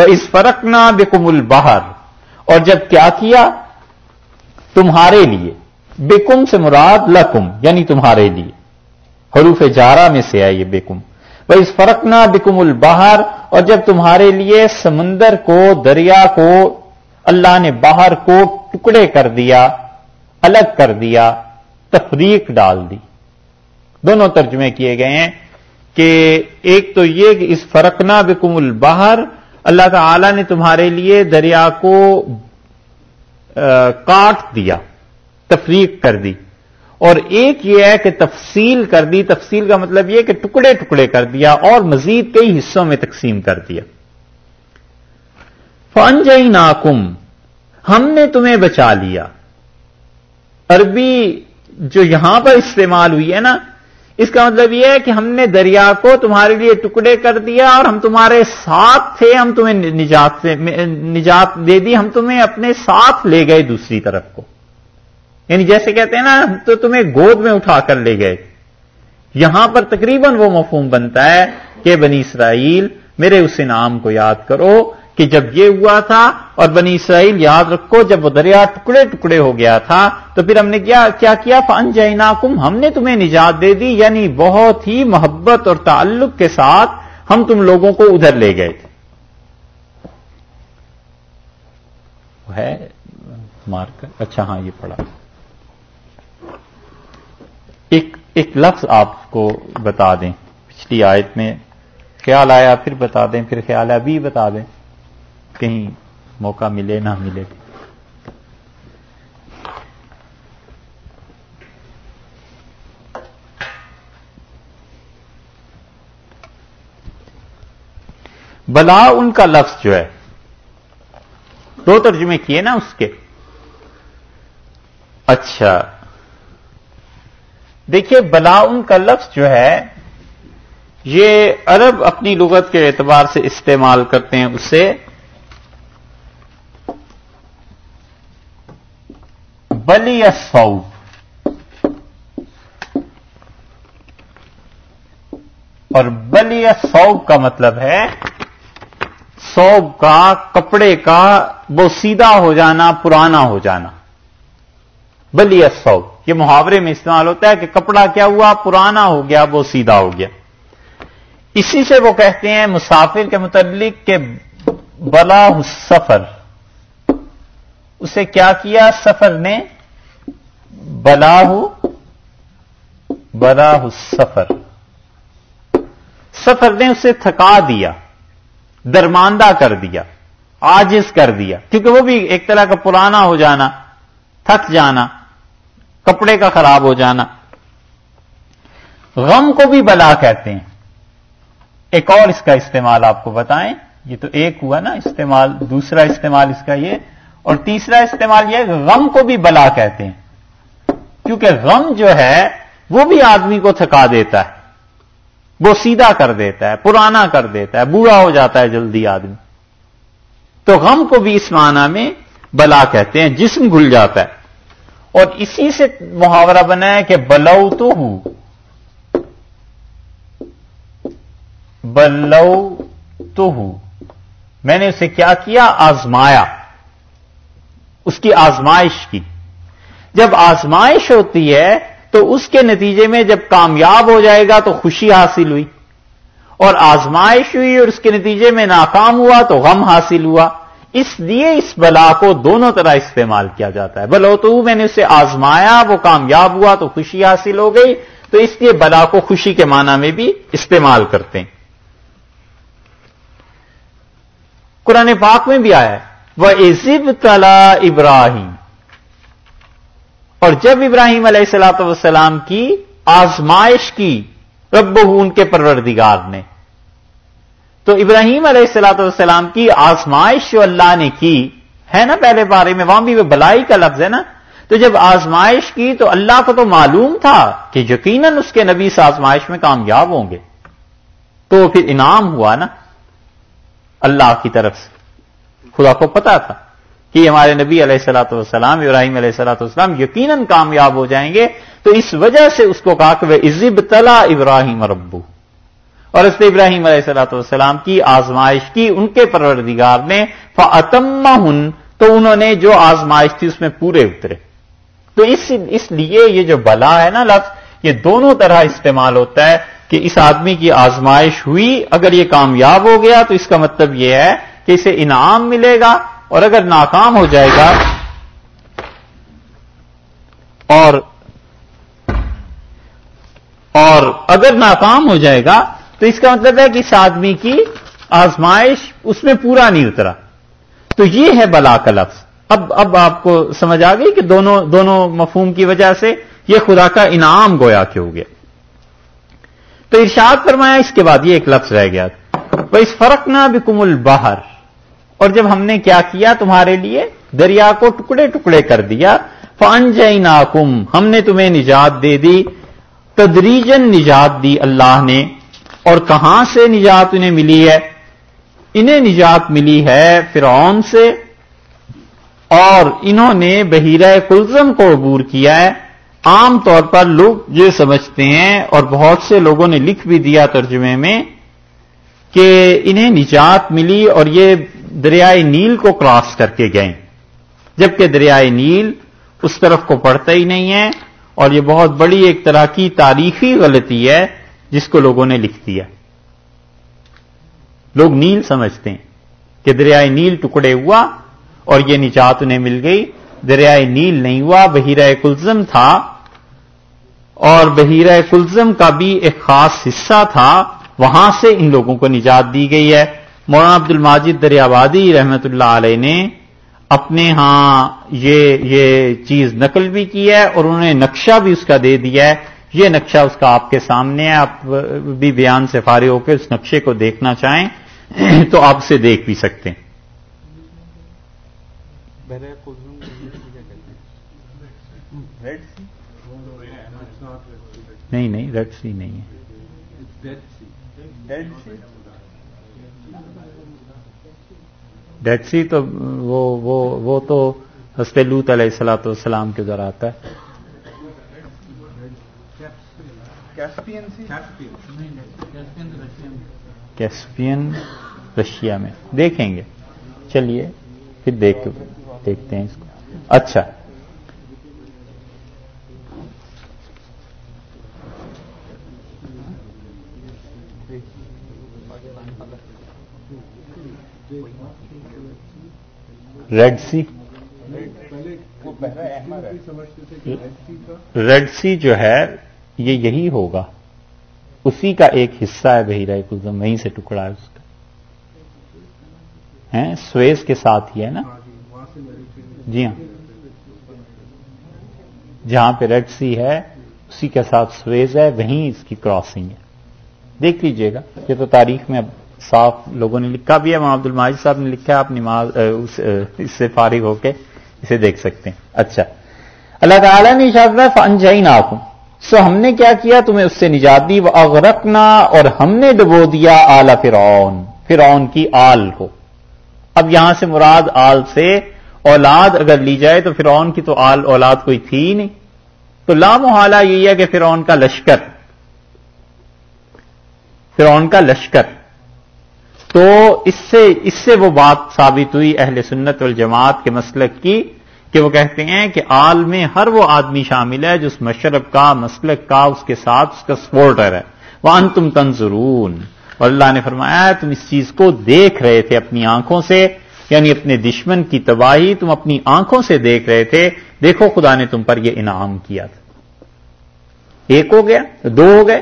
وہ اس فرق نہ بےکم البہر اور جب کیا کیا؟ تمہارے لیے۔ بےکم سے مراد لکم یعنی تمہارے لیے۔ حروف جارا میں سے آئے یہ بےکم وہ اس فرق نہ بکم البہر اور جب تمہارے لیے سمندر کو، دریا کو، اللہ نے باہر کو ٹکڑے کر دیا، الگ کر دیا، تفریق ڈال دی۔ دونوں ترجمے کیے گئے ہیں کہ ایک تو یہ کہ اس فرقنا بکم البہر اللہ تعالی نے تمہارے لیے دریا کو کاٹ دیا، تفریق کر دی۔ اور ایک یہ ہے کہ تفصیل کر دی۔ تفصیل کا مطلب یہ کہ ٹکڑے ٹکڑے کر دیا اور مزید کئی حصوں میں تقسیم کر دیا۔ فن جئی ناکم ہم نے تمہیں بچا لیا۔ عربی جو یہاں پر استعمال ہوئی ہے نا اس کا مطلب یہ ہے کہ ہم نے دریا کو تمہارے لیے ٹکڑے کر دیا اور ہم تمہارے ساتھ تھے، ہم تمہیں نجات نجات دے دی، ہم تمہیں اپنے ساتھ لے گئے دوسری طرف کو۔ یعنی جیسے کہتے ہیں نا تو تمہیں گود میں اٹھا کر لے گئے۔ یہاں پر تقریباً وہ مفہوم بنتا ہے کہ بنی اسرائیل، میرے اس انعام کو یاد کرو کہ جب یہ ہوا تھا اور بنی اسرائیل یاد رکھو، جب وہ دریا ٹکڑے ٹکڑے ہو گیا تھا، تو پھر ہم نے کیا کیا کیا؟ فن جینا ہم نے تمہیں نجات دے دی یعنی بہت ہی محبت اور تعلق کے ساتھ ہم تم لوگوں کو ادھر لے گئے تھے۔ ہے مار کر اچھا ہاں یہ پڑا ایک ایک لفظ آپ کو بتا دیں۔ پچھلی آیت میں خیال آیا، پھر بتا دیں، پھر خیال آیا بھی بتا دیں۔ کہیں موقع ملے نہ ملے بلا ان کا لفظ جو ہے، دو ترجمے کیے نا اس کے۔ اچھا۔ دیکھیے، بلا ان کا لفظ جو ہے، یہ عرب اپنی لغت کے اعتبار سے استعمال کرتے ہیں اسے۔ بلی صوب اور بلی صوب کا مطلب ہے سوب کا، کپڑے کا وہ سیدھا ہو جانا، پرانا ہو جانا. بلی صوب یہ محاورے میں استعمال ہوتا ہے کہ کپڑا کیا ہوا، پرانا ہو گیا، وہ سیدھا ہو گیا. اسی سے وہ کہتے ہیں مسافر کے متعلق کہ بلا سفر اسے کیا کیا؟ سفر نے بلاہ بلاہ سفر۔ سفر نے اسے تھکا دیا، درماندہ کر دیا آجز کر دیا۔ کیونکہ وہ بھی ایک طرح کا پرانا ہو جانا، تھک جانا، کپڑے کا خراب ہو جانا۔ غم کو بھی بلا کہتے ہیں۔ ایک اور اس کا استعمال آپ کو بتائیں، یہ تو ایک ہوا نا، استعمال، دوسرا استعمال اس کا یہ، اور تیسرا استعمال یہ غم کو بھی بلا کہتے ہیں۔ کیونکہ غم جو ہے، وہ بھی آدمی کو تھکا دیتا ہے۔ وہ سیدھا کر دیتا ہے، پرانا کر دیتا ہے، بوڑھا ہو جاتا ہے جلدی آدمی۔ تو غم کو بھی اس معنی میں بلا کہتے ہیں، جسم گھل جاتا ہے۔ اور اسی سے محاورہ بنا ہے کہ بلو تو ہوں بلو تو ہوں میں نے اسے کیا کیا؟ آزمایا۔ اس کی آزمائش کی۔ جب آزمائش ہوتی ہے، تو اس کے نتیجے میں جب کامیاب ہو جائے گا، تو خوشی حاصل ہوئی۔ اور آزمائش ہوئی اور اس کے نتیجے میں ناکام ہوا، تو غم حاصل ہوا۔ اس لیے اس بلا کو دونوں طرح استعمال کیا جاتا ہے۔ بلو تو میں نے اسے آزمایا، وہ کامیاب ہوا، تو خوشی حاصل ہو گئی۔ تو اس لیے بلا کو خوشی کے معنی میں بھی استعمال کرتے ہیں۔ قرآن پاک میں بھی آیا ہے۔ وہ عزب تلا ابراہیم اور جب ابراہیم علیہ السلاۃ والسلام کی آزمائش کی رب ان کے پروردگار نے۔ تو ابراہیم علیہ السلاۃ والسلام کی آزمائش جو اللہ نے کی، ہے نا پہلے بارے میں، وہاں بھی وہ بلائی کا لفظ ہے نا۔ تو جب آزمائش کی تو اللہ کو تو معلوم تھا کہ یقیناً اس کے نبی اس آزمائش میں کامیاب ہوں گے۔ تو پھر انعام ہوا نا اللہ کی طرف سے۔ خدا کو پتا تھا۔ کہ ہمارے نبی علیہ السلاۃ والسلام، ابراہیم علیہ السلاۃ والسلام یقیناً کامیاب ہو جائیں گے، تو اس وجہ سے اس کو کہا کہ وہ عزب تلا ابراہیم ربو اور اس ابراہیم علیہ صلاۃ والسلام کی آزمائش کی، ان کے پروردگار نے فعتم ہن تو انہوں نے جو آزمائش تھی اس میں پورے اترے۔ تو اس اس لیے یہ جو بلا ہے نا لفظ، یہ دونوں طرح استعمال ہوتا ہے کہ اس آدمی کی آزمائش ہوئی، اگر یہ کامیاب ہو گیا تو اس کا مطلب یہ ہے کہ اسے انعام ملے گا اور اگر ناکام ہو جائے گا اور اور اگر ناکام ہو جائے گا تو اس کا مطلب ہے کہ اس آدمی کی آزمائش اس میں پورا نہیں اترا۔ تو یہ ہے بلا کا لفظ۔ اب اب آپ کو سمجھ آ گئی کہ دونوں دونوں مفہوم کی وجہ سے یہ خدا کا انعام گویا کہ ہو گیا۔ تو ارشاد فرمایا اس کے بعد یہ ایک لفظ رہ گیا۔ وہ اس فرق نہ بھی کمل باہر اور جب ہم نے کیا کیا تمہارے لیے؟ دریا کو ٹکڑے ٹکڑے کر دیا۔ فن ہم نے تمہیں نجات دے دی۔ تدریجن نجات دی اللہ نے۔ اور کہاں سے نجات انہیں ملی ہے؟ انہیں نجات ملی ہے فرعون سے۔ اور انہوں نے بحیرہ کلزم کو عبور کیا ہے۔ عام طور پر لوگ یہ سمجھتے ہیں اور بہت سے لوگوں نے لکھ بھی دیا ترجمے میں کہ انہیں نجات ملی اور یہ دریائے نیل کو کراس کر کے گئے جبکہ دریائے نیل اس طرف کو پڑتا ہی نہیں ہے اور یہ بہت بڑی ایک طرح کی تاریخی غلطی ہے جس کو لوگوں نے لکھ دیا۔ لوگ نیل سمجھتے ہیں کہ دریائے نیل ٹکڑے ہوا اور یہ نجات انہیں مل گئی۔ دریائے نیل نہیں ہوا، بحیرہ کلزم تھا اور بحیرہ کلزم کا بھی ایک خاص حصہ تھا۔ وہاں سے ان لوگوں کو نجات دی گئی ہے۔ مولانا عبد الماجد دریابادی رحمت اللہ علیہ نے اپنے ہاں یہ یہ چیز نقل بھی کی ہے اور انہوں نے نقشہ بھی اس کا دے دیا ہے۔ یہ نقشہ اس کا آپ کے سامنے ہے آپ بھی بیان سے فارغ ہو کے اس نقشے کو دیکھنا چاہیں تو آپ اسے دیکھ بھی سکتے ہیں۔ نہیں نہیں ریڈ سی نہیں ہے۔ ڈیڈ سی تو وہ وہ وہ تو لوت علیہ السلاۃ والسلام کے ذرا آتا ہے۔ کیسپین رشیا میں۔ دیکھیں گے۔ چلیے پھر دیکھ دیکھتے ہیں اس کو۔ اچھا۔ ریڈ سی ریڈ سی جو ہے، یہ یہی ہوگا. اسی کا ایک حصہ ہے بحیرہ کلزم وہیں سے ٹکڑا ہے اس کا. سویز کے ساتھ ہی ہے نا؟ جی ہاں. جہاں پہ ریڈ سی ہے، اسی کے ساتھ سویز ہے، وہیں اس کی کراسنگ ہے. دیکھ لیجیے گا، یہ تو تاریخ میں اب صاف لوگوں نے لکھا بھی ہے وہاں عبد الماجد صاحب نے لکھا ہے، آپ نماز اس سے فارغ ہو کے اسے دیکھ سکتے ہیں۔ اچھا۔ اللہ تعالیٰ نے اشاعت انجائی نہ سو ہم نے کیا کیا؟ تمہیں اس سے نجات دی۔ وہ اغرقنا اور ہم نے ڈبو دیا آلہ فرعون۔ فرعون کی آل کو۔ اب یہاں سے مراد آل سے اولاد اگر لی جائے تو فرعون کی تو آل، اولاد کوئی تھی ہی نہیں۔ تو لامحالہ یہی ہے کہ فرعون کا لشکر۔ فرعون کا لشکر۔ تو اس سے اس سے وہ بات ثابت ہوئی اہل سنت والجماعت کے مسلک کی کہ وہ کہتے ہیں کہ آل میں ہر وہ آدمی شامل ہے جو اس مشرب کا، مسلک کا، اس کے ساتھ اس کا سپورٹر ہے۔ وہ ان تم تنظرون۔ اور اللہ نے فرمایا، تم اس چیز کو دیکھ رہے تھے اپنی آنکھوں سے یعنی اپنے دشمن کی تباہی تم اپنی آنکھوں سے دیکھ رہے تھے۔ دیکھو خدا نے تم پر یہ انعام کیا تھا۔ ایک ہو گیا، دو ہو گئے۔